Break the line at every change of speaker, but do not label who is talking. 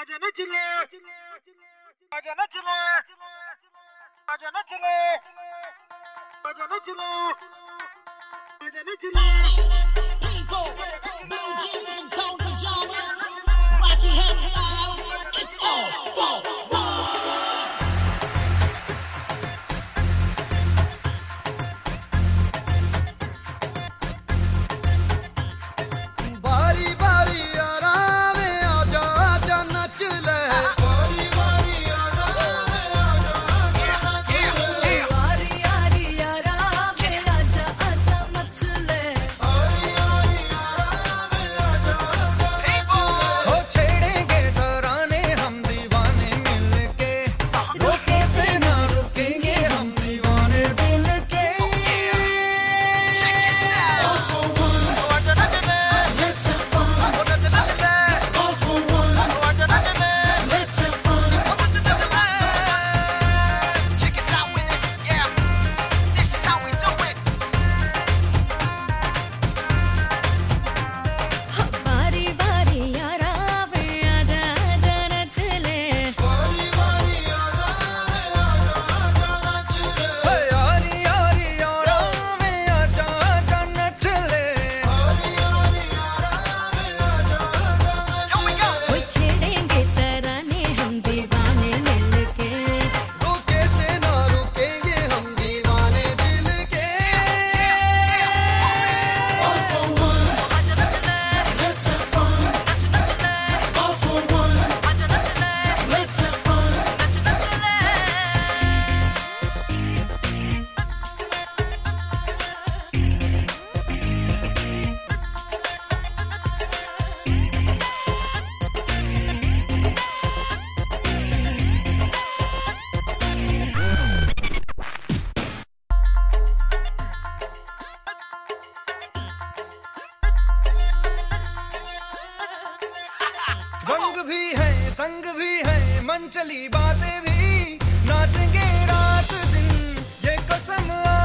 ಭಜನ ಜಿಲ್ಲೆ ಭಜನ ಜಿಲ್ಲೆ ಭಜನ ಜಿಲ್ಲೆ ಭಜನ ಜಿಲ್ಲೆ ಭಜನ
ಜಿಲ್ಲೆ Blue jeans and tone
संग भी है मनचली बातें भी। नाचेंगे रात दिन ये कसम
आ